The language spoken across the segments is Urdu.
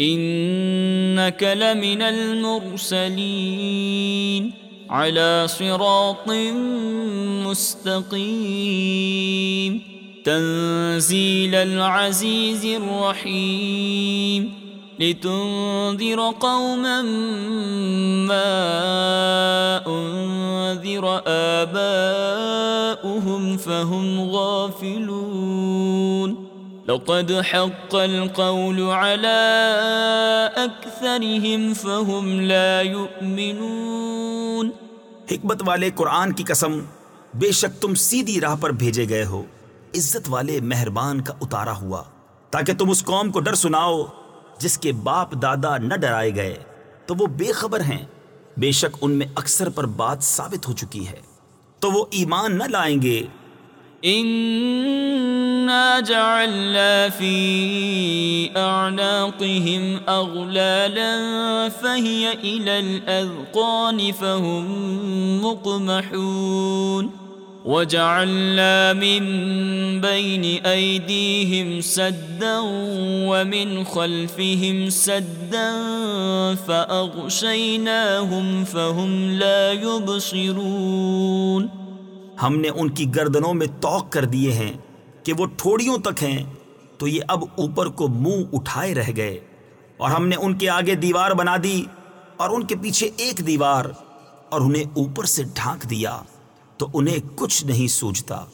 انك لمن المرسلين على صراط مستقيم. تنزيل العزيز الرحيم. لتنذر قوما ما انذر آباؤهم فهم غافلون. لقد حق القول على اکثرهم فهم لا يؤمنون. حکمت والے قرآن کی قسم، بے شک تم سیدھی راہ پر بھیجے گئے ہو۔ عزت والے مہربان کا اتارا ہوا، تاکہ تم اس قوم کو ڈر سناؤ، جس کے باپ دادا نہ ڈرائے گئے۔ تو وہ بے خبر ہیں۔ بے شک ان میں اکثر پر بات ثابت ہو چکی ہے۔ تو وہ ایمان نہ لائیں گے۔ إنا جعلنا في أعناقهم أغلالا فهي إلى الأذقان فهم مقمحون وجعلنا من بين أيديهم سدا ومن خلفهم سدا فأغشيناهم فهم لا يبصرون ہم نے ان کی گردنوں میں توق کر دیے ہیں کہ وہ ٹھوڑیوں تک ہیں، تو یہ اب اوپر کو منہ اٹھائے رہ گئے۔ اور ہم نے ان کے آگے دیوار بنا دی اور ان کے پیچھے ایک دیوار اور انہیں اوپر سے ڈھانک دیا، تو انہیں کچھ نہیں سوجتا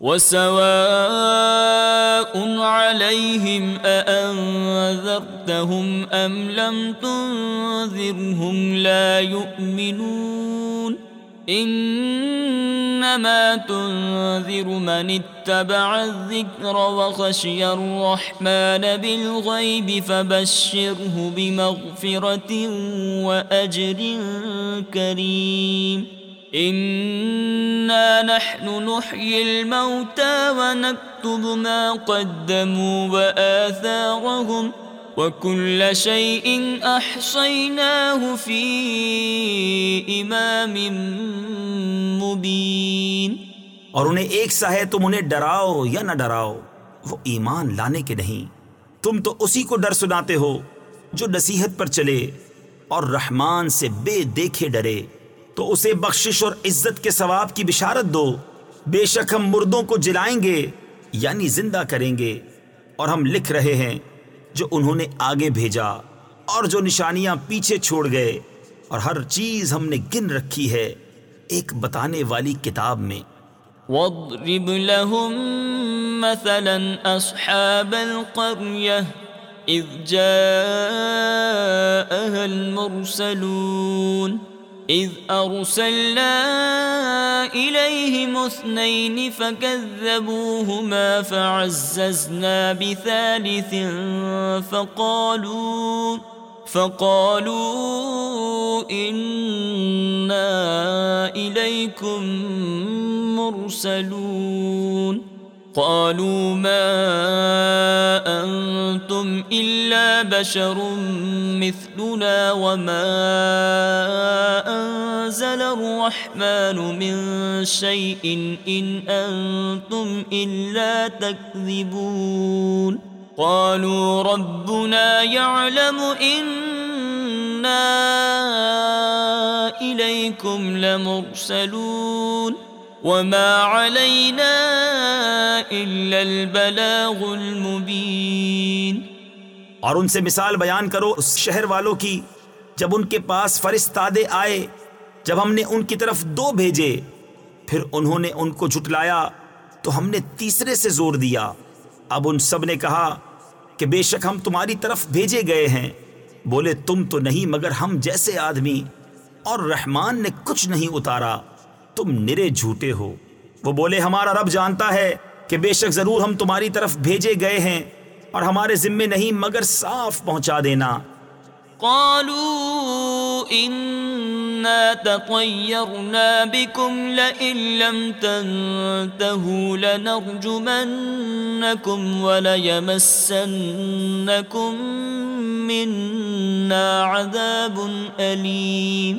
وَسَوَاءٌ عَلَيْهِمْ أَأَنذَرْتَهُمْ أَمْ لَمْ تُنذِرْهُمْ لَا يُؤْمِنُونَ انما تنذر من اتبع الذكر وخشي الرحمن بالغيب فبشره بمغفرة واجر كريم. انا نحن نحيي الموتى ونكتب ما قدموا واثارهم وَكُلَّ شَيْءٍ أَحْصَيْنَاهُ فِي إِمَامٍ مُبِينٍ اور انہیں ایک سا ہے تم انہیں ڈراؤ یا نہ ڈراؤ، وہ ایمان لانے کے نہیں۔ تم تو اسی کو ڈر سناتے ہو جو نصیحت پر چلے اور رحمان سے بے دیکھے ڈرے۔ تو اسے بخشش اور عزت کے ثواب کی بشارت دو۔ بے شک ہم مردوں کو جلائیں گے یعنی زندہ کریں گے۔ اور ہم لکھ رہے ہیں جو انہوں نے آگے بھیجا اور جو نشانیاں پیچھے چھوڑ گئے اور ہر چیز ہم نے گن رکھی ہے ایک بتانے والی کتاب میں۔ وَاضْرِبْ لَهُمْ مَثَلًا أَصْحَابَ الْقَرْيَةِ إِذْ جَاءَهَا الْمُرْسَلُونَ۔ اذ ارسلنا الیہم اثنین فکذبوہما فعززنا بثالث فقالوا فقالوا انا الیکم مرسلون. قالوا ما انتم الا بشر مثلنا وما انزل الرحمن من شيء ان انتم الا تكذبون. قالوا ربنا يعلم انا اليكم لمرسلون. وما علينا الا البلاغ المبين اور ان سے مثال بیان کرو اس شہر والوں کی جب ان کے پاس فرستادے آئے، جب ہم نے ان کی طرف دو بھیجے، پھر انہوں نے ان کو جھٹلایا، تو ہم نے تیسرے سے زور دیا۔ اب ان سب نے کہا کہ بے شک ہم تمہاری طرف بھیجے گئے ہیں۔ بولے، تم تو نہیں، مگر ہم جیسے آدمی، اور رحمان نے کچھ نہیں اتارا۔ تم نرے جھوٹے ہو۔ وہ بولے، ہمارا رب جانتا ہے کہ بے شک ضرور ہم تمہاری طرف بھیجے گئے ہیں اور ہمارے ذمے نہیں مگر صاف پہنچا دینا۔ قالوا إنا تطيرنا بكم لئن لم تنتهوا لنرجمنكم وليمسنكم منا عذاب أليم۔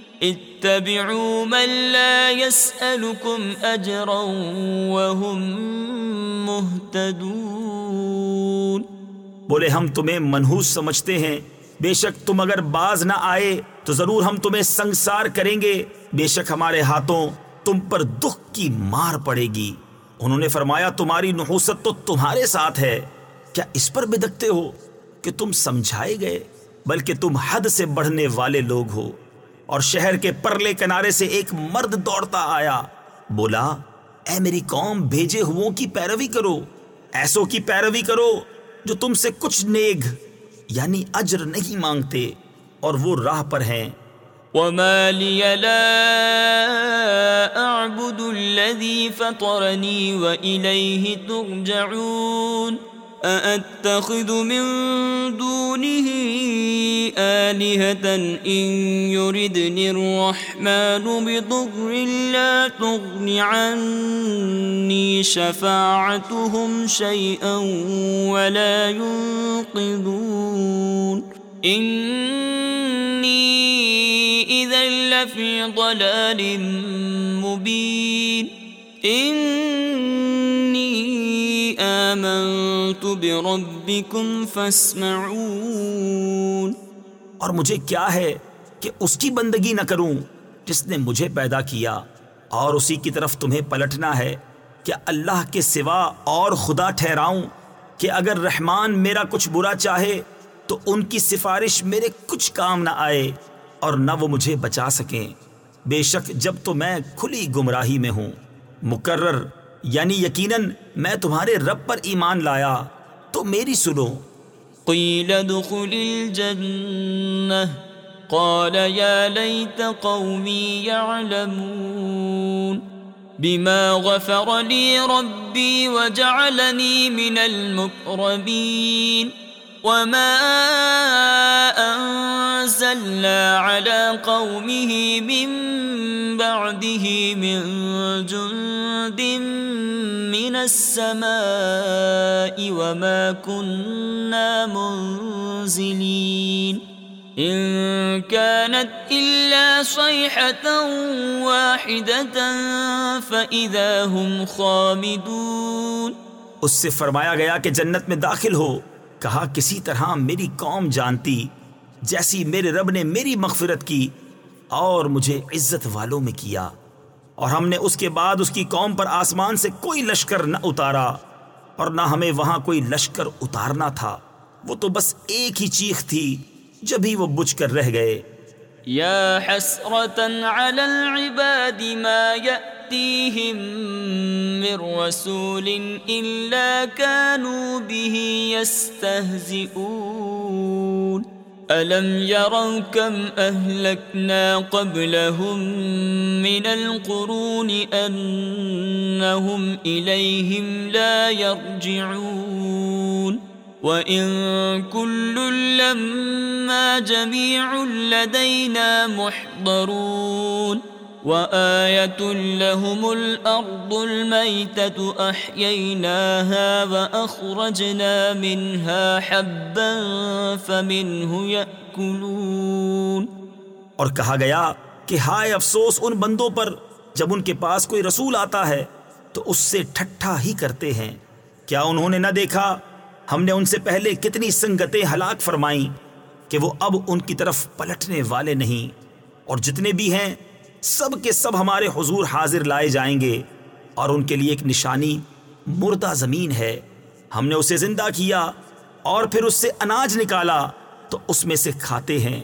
اتبعوا من لا يسالكم اجرا وهم مهتدون بولے، ہم تمہیں منحوس سمجھتے ہیں۔ بے شک تم اگر باز نہ آئے تو ضرور ہم تمہیں سنگسار کریں گے۔ بے شک ہمارے ہاتھوں تم پر دکھ کی مار پڑے گی۔ انہوں نے فرمایا، تمہاری نحوست تو تمہارے ساتھ ہے۔ کیا اس پر بدکتے ہو کہ تم سمجھائے گئے، بلکہ تم حد سے بڑھنے والے لوگ ہو؟ اور شہر کے پرلے کنارے سے ایک مرد دوڑتا آیا۔ بولا، اے میری قوم، بھیجے ہوں کی پیروی کرو۔ ایسوں کی پیروی کرو جو تم سے کچھ نیگ یعنی اجر نہیں مانگتے، اور وہ راہ پر ہیں۔ وما لي لا أعبد الذي فطرني وإليه ترجعون أأتخذ من دونه آلهة إن يردني الرحمن بضر لا تغن عني شفاعتهم شيئا ولا ينقذون إني إذا لفي ضلال مبين إني آمنت بربكم فاسمعون۔ اور مجھے کیا ہے کہ اس کی بندگی نہ کروں جس نے مجھے پیدا کیا۔ اور اسی کی طرف تمہیں پلٹنا ہے کہ اللہ کے سوا اور خدا ٹھہراؤں کہ اگر رحمان میرا کچھ برا چاہے تو ان کی سفارش میرے کچھ کام نہ آئے اور نہ وہ مجھے بچا سکیں۔ بے شک جب تو میں کھلی گمراہی میں ہوں۔ مقرر یعنی یقیناً میں تمہارے رب پر ایمان لایا۔ تو میری سنو۔ قیل دخل الجنہ۔ قال یا لیت قومی يعلمون بما غفر لي ربي وجعلني من المقربين وما أنزلنا على قومه من بعده من جند من السماء وما كنا منزلين إن كانت إلا صيحة واحدة فإذا هم خامدون اس سے فرمایا گیا کہ جنت میں داخل ہو۔ کہا، کسی طرح میری قوم جانتی، جیسی میرے رب نے میری مغفرت کی اور مجھے عزت والوں میں کیا۔ اور ہم نے اس کے بعد اس کی قوم پر آسمان سے کوئی لشکر نہ اتارا، اور نہ ہمیں وہاں کوئی لشکر اتارنا تھا۔ وہ تو بس ایک ہی چیخ تھی جبھی وہ بچ کر رہ گئے۔ یا على العباد ما يأتيهم من رسول إلا كانوا به يستهزئون ألم يروا كم أهلكنا قبلهم من القرون أنهم إليهم لا يرجعون وَإِن كُلٌّ لَمَّا جَمِيعٌ لَدَيْنَا مُحْضَرُونَ وآية لهم الأرض الميتة أحييناها وأخرجنا منها حبا فمنه يأكلون اور کہا گیا کہ ہائے افسوس ان بندوں پر جب ان کے پاس کوئی رسول آتا ہے تو اس سے ٹھٹھا ہی کرتے ہیں۔ کیا انہوں نے نہ دیکھا ہم نے ان سے پہلے کتنی سنگتیں ہلاک فرمائیں کہ وہ اب ان کی طرف پلٹنے والے نہیں۔ اور جتنے بھی ہیں، سب کے سب ہمارے حضور حاضر لائے جائیں گے۔ اور ان کے لیے ایک نشانی مردہ زمین ہے۔ ہم نے اسے زندہ کیا اور پھر اس سے اناج نکالا تو اس میں سے کھاتے ہیں۔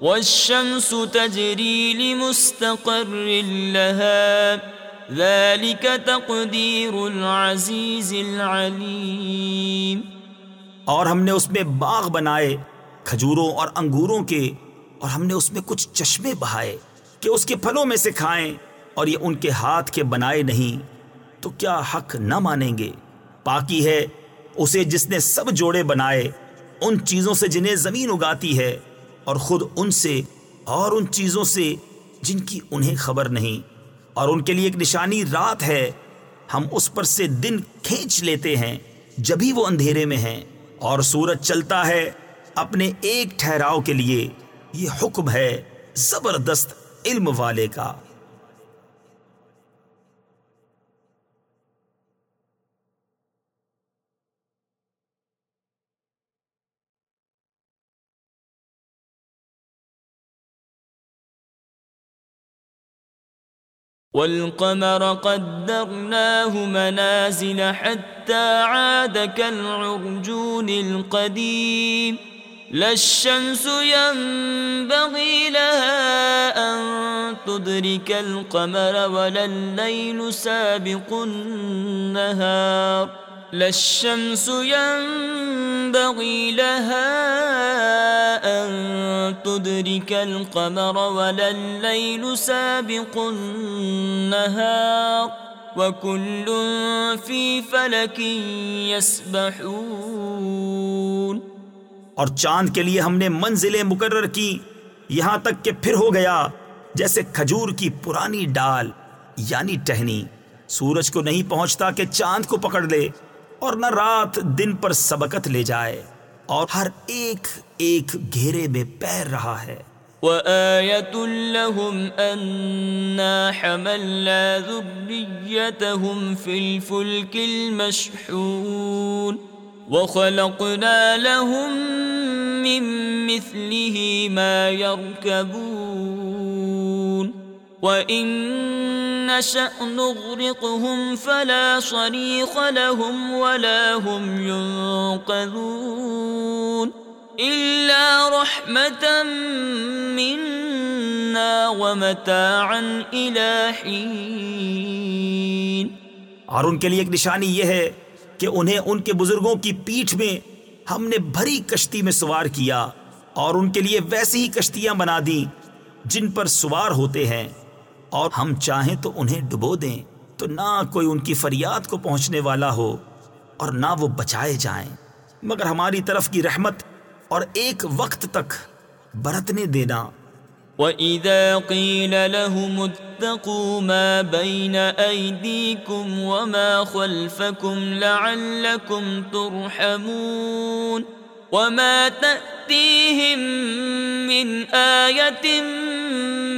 والشمس تجري لمستقر لها، ذلك تقدير العزيز العليم. اور ہم نے اس میں باغ بنائے، کھجوروں اور انگوروں کے، اور ہم نے اس میں کچھ چشمے بہائے کہ اس کے پھلوں میں سے کھائیں، اور یہ ان کے ہاتھ کے بنائے نہیں، تو کیا حق نہ مانیں گے؟ پاکی ہے، اسے جس نے سب جوڑے بنائے، ان چیزوں سے جنہیں زمین اگاتی ہے اور خود ان سے اور ان چیزوں سے جن کی انہیں خبر نہیں۔ اور ان کے لیے ایک نشانی رات ہے۔ ہم اس پر سے دن کھینچ لیتے ہیں جبھی وہ اندھیرے میں ہیں۔ اور سورج چلتا ہے اپنے ایک ٹھہراؤ کے لیے۔ یہ حکم ہے زبردست علم والے کا۔ والقمر قدرناه منازل حتى عاد كالعرجون القديم. لا الشمس ينبغي لها أن تدرك القمر ولا الليل سابق النهار. لا الشمس ينبغي لها أن تدرك القمر ولا الليل سابق النهار وكل في فلك يسبحون اور چاند کے لیے ہم نے منزلیں مقرر کی، یہاں تک کہ پھر ہو گیا، جیسے کھجور کی پرانی ڈال یعنی ٹہنی۔ سورج کو نہیں پہنچتا کہ چاند کو پکڑ لے، اور نہ رات دن پر سبقت لے جائے۔ اور ہر ایک ایک گھیرے میں پیر رہا ہے۔ وآية لهم أنا حملنا ذريتهم في الفلك المشحون وخلقنا لهم من مثله ما يركبون وإن نشأ نغرقهم فلا صريخ لهم ولا هم ينقذون إلا رحمة منا ومتاعا إلى حين. اور ان کے لیے ایک نشانی یہ ہے کہ انہیں ان کے بزرگوں کی پیٹھ میں ہم نے بھری کشتی میں سوار کیا اور ان کے لیے ویسی ہی کشتیاں بنا دی جن پر سوار ہوتے ہیں۔ اور ہم چاہیں تو انہیں ڈبو دیں، تو نہ کوئی ان کی فریاد کو پہنچنے والا ہو اور نہ وہ بچائے جائیں۔ مگر ہماری طرف کی رحمت اور ایک وقت تک برتنے دینا۔ وَإِذَا قِيلَ لَهُمُ اتَّقُوا مَا بَيْنَ أَيْدِيكُمْ وَمَا خَلْفَكُمْ لَعَلَّكُمْ تُرْحَمُونَ وَمَا تَأْتِيهِمْ مِنْ آيَةٍ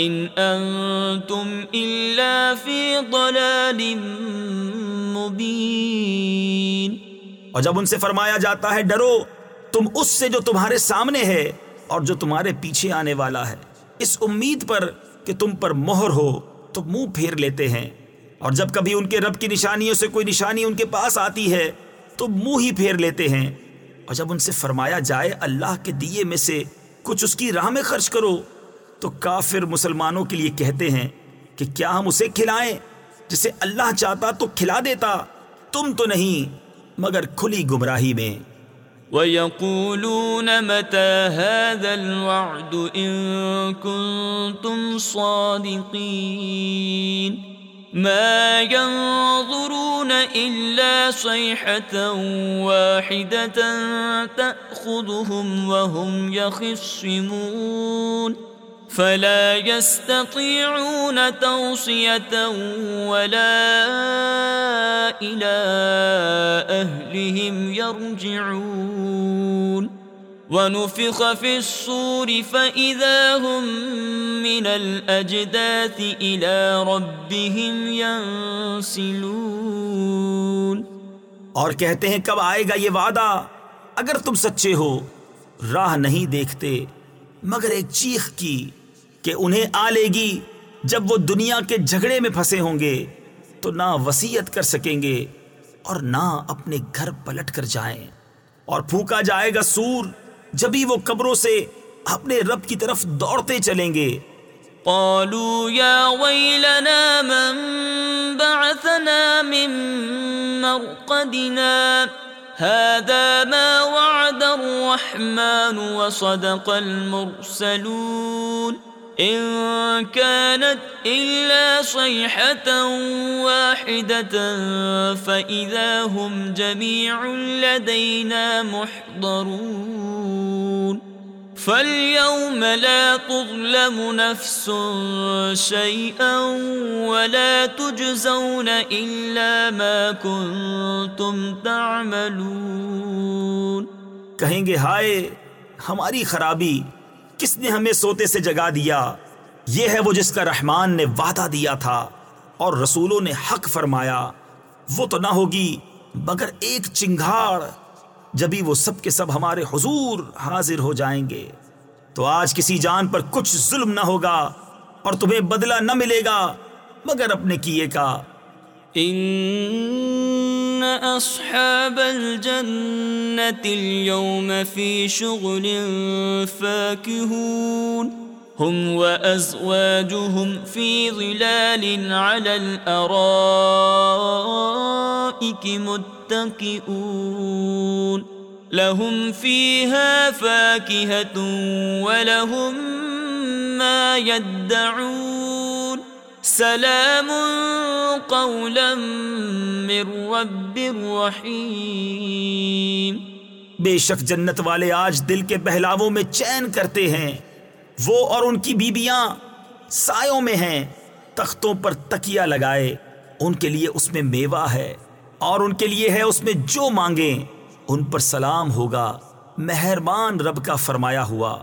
ان انتم الا فی ضلال مبین اور جب ان سے فرمایا جاتا ہے ڈرو، تم اس سے جو تمہارے سامنے ہے اور جو تمہارے پیچھے آنے والا ہے۔ اس امید پر کہ تم پر مہر ہو، تو منہ پھیر لیتے ہیں۔ اور جب کبھی ان کے رب کی نشانیوں سے کوئی نشانی ان کے پاس آتی ہے، تو منہ ہی پھیر لیتے ہیں۔ اور جب ان سے فرمایا جائے اللہ کے دیے میں سے، کچھ اس کی راہ میں خرچ کرو۔ تو کافر مسلمانوں کے لیے کہتے ہیں کہ کیا ہم اسے کھلائیں؟ جسے اللہ چاہتا تو کھلا دیتا، تم تو نہیں، مگر کھلی گمراہی میں۔ وَيَقُولُونَ مَتَى هَذَا الْوَعْدُ إِن كُنتُمْ صَادِقِينَ؟ ما ينظرون إلا صيحة واحدة تأخذهم وهم يخصمون فلا يستطيعون توصية ولا إلى أهلهم يرجعون. ونفخ في الصور فإذا هم من الأجداث إلى ربهم ينسلون. اور کہتے ہیں، کب آئے گا یہ وعدہ؟ اگر تم سچے ہو، راہ نہیں دیکھتے، مگر ایک چیخ کی کہ انہیں آ لے گی جب وہ دنیا کے جھگڑے میں پھنسے ہوں گے، تو نہ وسیعت کر سکیں گے اور نہ اپنے گھر پلٹ کر جائیں۔ اور پھونکا جائے گا سور جبھی وہ قبروں سے اپنے رب کی طرف دوڑتے چلیں گے۔ قالوا يا ويلنا من بعثنا من مرقدنا؟ هذا ما وعد الرحمن وصدق المرسلون۔ إن كانت إلا صيحة واحدة فإذا هم جميع لدينا محضرون. فاليوم لا تظلم نفس شيئا ولا تجزون إلا ما كنتم تعملون. کہیں گے ہائے ہماری خرابی کس نے ہمیں سوتے سے جگا دیا؟ یہ ہے وہ جس کا رحمان نے وعدہ دیا تھا اور رسولوں نے حق فرمایا۔ وہ تو نہ ہوگی، مگر ایک چنگھاڑ۔ جبھی وہ سب کے سب ہمارے حضور حاضر ہو جائیں گے، تو آج کسی جان پر کچھ ظلم نہ ہوگا اور تمہیں بدلہ نہ ملے گا۔ مگر اپنے کیے کا۔ ان اصحاب الجنة اليوم في شغل فاكهون هم وازواجهم في ظلال على الارائك متكئون لهم فيها فاكهة ولهم ما يدعون سلام قولا من رب رحیم۔ بے شک جنت والے آج دل کے بہلاووں میں چین کرتے ہیں۔ وہ اور ان کی بیبیاں سایوں میں ہیں، تختوں پر تکیا لگائے۔ ان کے لیے اس میں میوہ ہے اور ان کے لیے ہے اس میں جو مانگیں۔ ان پر سلام ہوگا، مہربان رب کا فرمایا ہوا۔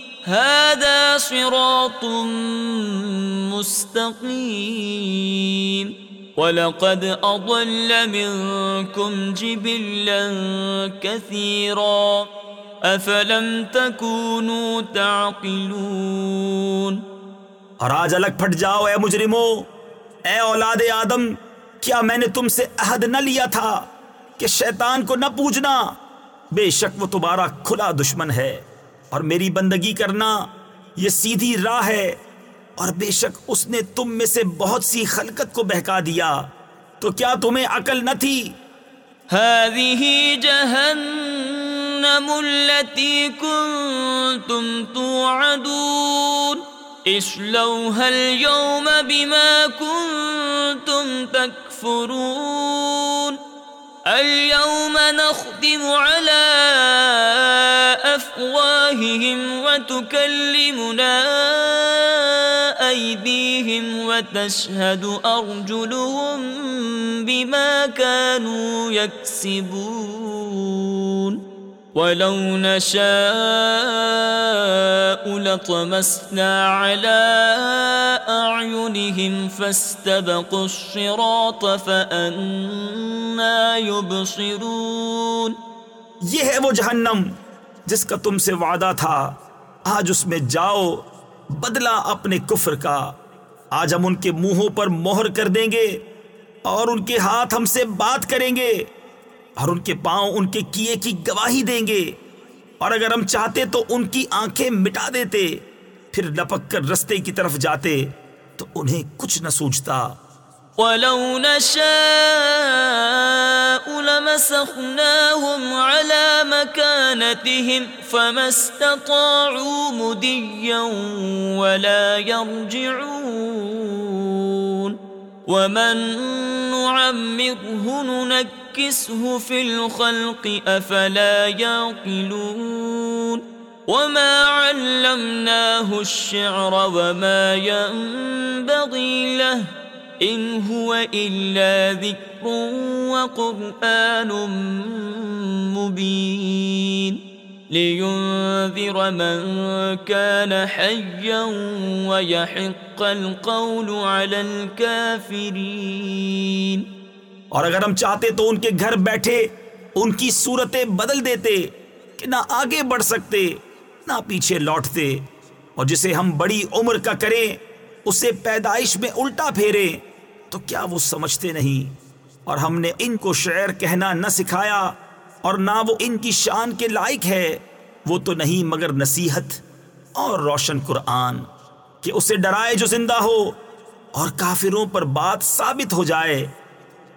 هذا صراط مستقيم. ولقد أضل منكم جبلا كثيرا. أفلم تكونوا تعقلون؟ اور آج الگ پھٹ جاؤ اے مجرمو. اے اولاد آدم، کیا میں نے تم سے عہد نہ لیا تھا کہ شیطان کو نہ پوجنا؟ بے شک وہ تمہارا کھلا دشمن ہے۔ اور میری بندگی کرنا یہ سیدھی راہ ہے۔ اور بے شک اس نے تم میں سے بہت سی خلقت کو بہکا دیا۔ تو کیا تمہیں عقل نہ تھی؟ هذه جهنم التي كنتم توعدون۔ اصلوها اليوم بما كنتم تكفرون اليوم نختم على أفواه أفواههم وتكلمنا أيديهم وتشهد أرجلهم بما كانوا يكسبون ولو نشاء لطمسنا على أعينهم فاستبقوا الصراط فأنا يبصرون یہ ہے وہ جہنم جس کا تم سے وعدہ تھا، آج اس میں جاؤ بدلہ اپنے کفر کا۔ آج ہم ان کے منہوں پر مہر کر دیں گے اور ان کے ہاتھ ہم سے بات کریں گے اور ان کے پاؤں ان کے کیے کی گواہی دیں گے۔ اور اگر ہم چاہتے تو ان کی آنکھیں مٹا دیتے، پھر لپک کر رستے کی طرف جاتے تو انہیں کچھ نہ سوچتا۔ ولو نشاء لمسخناهم على مكانتهم فما استطاعوا مديا ولا يرجعون ومن نعمره ننكسه في الخلق أفلا يعقلون وما علمناه الشعر وما ينبغي له إن هو إلا ذكر وقرآن مبين لينذر من كان حيا ويحق القول على الكافرين اور اگر ہم چاہتے تو ان کے گھر بیٹھے، ان کی صورتیں بدل دیتے کہ نہ آگے بڑھ سکتے، نہ پیچھے لوٹتے، اور جسے ہم بڑی عمر کا کریں، اسے پیدائش میں الٹا پھیرے تو کیا وہ سمجھتے نہیں؟ اور ہم نے ان کو شعر کہنا نہ سکھایا، اور نہ وہ ان کی شان کے لائق ہے۔ وہ تو نہیں، مگر نصیحت اور روشن قرآن، کہ اسے ڈرائے جو زندہ ہو اور کافروں پر بات ثابت ہو جائے۔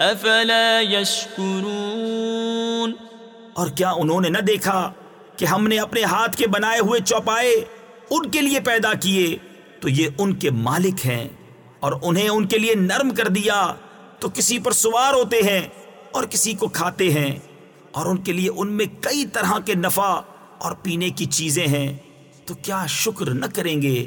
افلا يشكرون اور کیا انہوں نے نہ دیکھا کہ ہم نے اپنے ہاتھ کے بنائے ہوئے چوپائے ان کے لیے پیدا کیے؟ تو یہ ان کے مالک ہیں اور انہیں ان کے لیے نرم کر دیا تو کسی پر سوار ہوتے ہیں اور کسی کو کھاتے ہیں اور ان کے لیے ان میں کئی طرح کے نفع اور پینے کی چیزیں ہیں، تو کیا شکر نہ کریں گے؟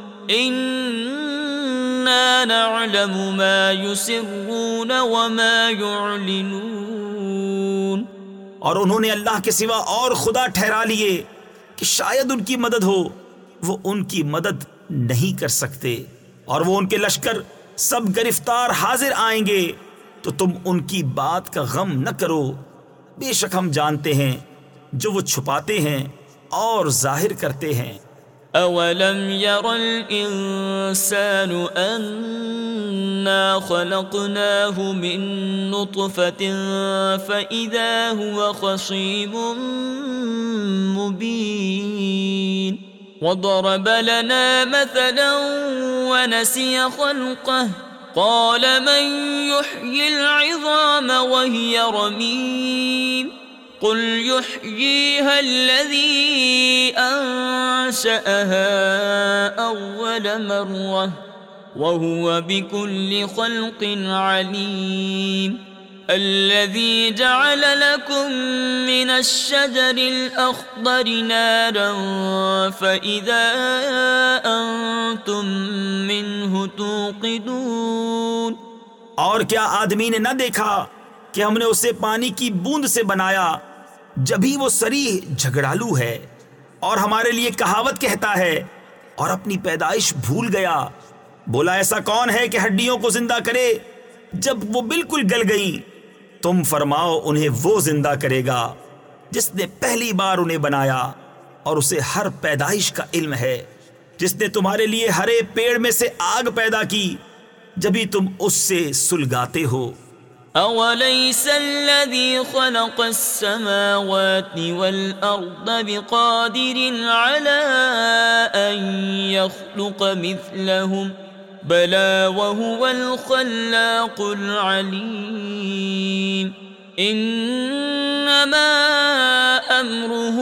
إنا نعلم ما يسرون وما يعلنون اور انہوں نے اللہ کے سوا اور خدا ٹھہرا لیے کہ شاید ان کی مدد ہو، وہ ان کی مدد نہیں کر سکتے۔ اور وہ ان کے لشکر سب گرفتار حاضر آئیں گے، تو تم ان کی بات کا غم نہ کرو۔ بے شک ہم جانتے ہیں، جو وہ چھپاتے ہیں اور ظاہر کرتے ہیں۔ أولم ير الإنسان أنا خلقناه من نطفة فإذا هو خصيم مبين وضرب لنا مثلا ونسي خلقه قال من يحيي العظام وهي رميم قل يحييها الذي أنشأها أول مرة وهو بكل خلق عليم الذي جعل لكم من الشجر الأخضر نارا فإذا أنتم منه توقدون اور کیا آدمی نے نہ دیکھا کہ ہم نے اسے پانی کی بوند سے بنایا جبھی وہ سری جھگڑالو ہے اور ہمارے لیے کہاوت کہتا ہے اور اپنی پیدائش بھول گیا، بولا، ایسا کون ہے کہ ہڈیوں کو زندہ کرے؟ جب وہ بالکل گل گئی، تم فرماؤ انہیں وہ زندہ کرے گا جس نے پہلی بار انہیں بنایا اور اسے ہر پیدائش کا علم ہے، جس نے تمہارے لیے ہرے پیڑ میں سے آگ پیدا کی، جبھی تم اس سے سلگاتے ہو۔ أوليس الذي خلق السماوات والأرض بقادر على أن يخلق مثلهم بلى وهو الخلاق العليم إنما أمره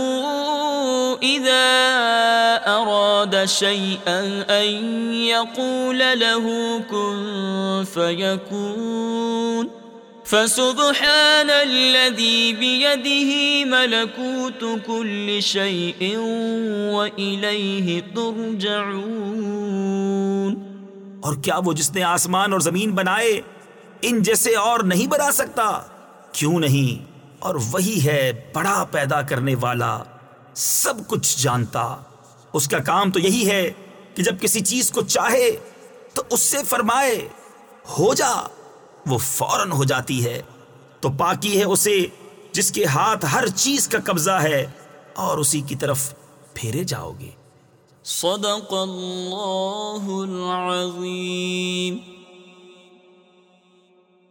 إذا أراد شيئا أن يقول له كن فيكون فسبحان الذي بيده ملكوت كل شيء وإليه ترجعون۔ اور کیا وہ جس نے آسمان اور زمین بنائے، ان جیسے اور نہیں بنا سکتا؟ کیوں نہیں؟ اور وہی ہے بڑا پیدا کرنے والا، سب کچھ جانتا۔ اس کا کام تو یہی ہے کہ جب کسی چیز کو چاہے، تو اس سے فرمائے، ہو جا۔ وہ فوراً ہو جاتی ہے۔ تو پاکی ہے اسے جس کے ہاتھ ہر چیز کا قبضہ ہے اور اسی کی طرف پھیرے جاؤ گے۔ صدق اللہ العظیم۔